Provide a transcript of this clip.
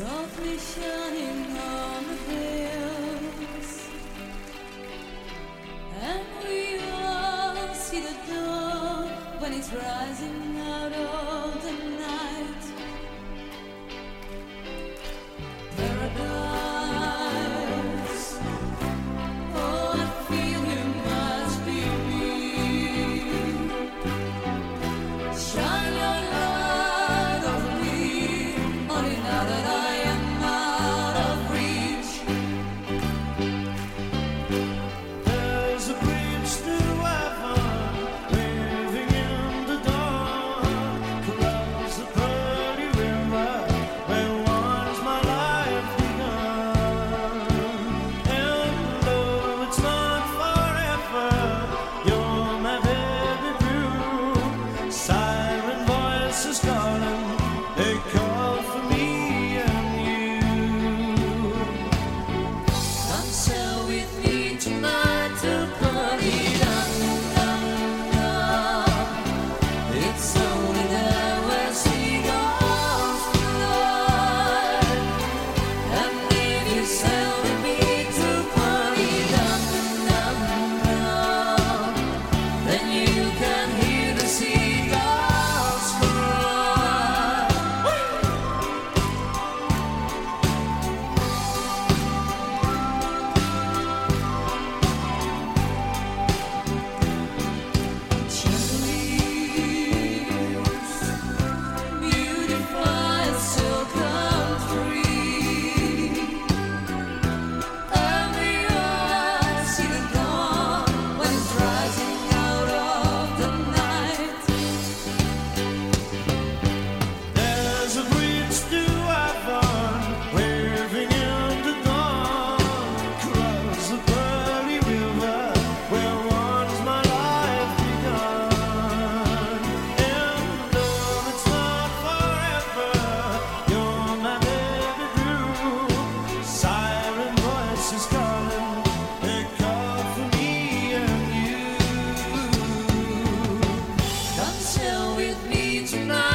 softly shining on the face. tonight.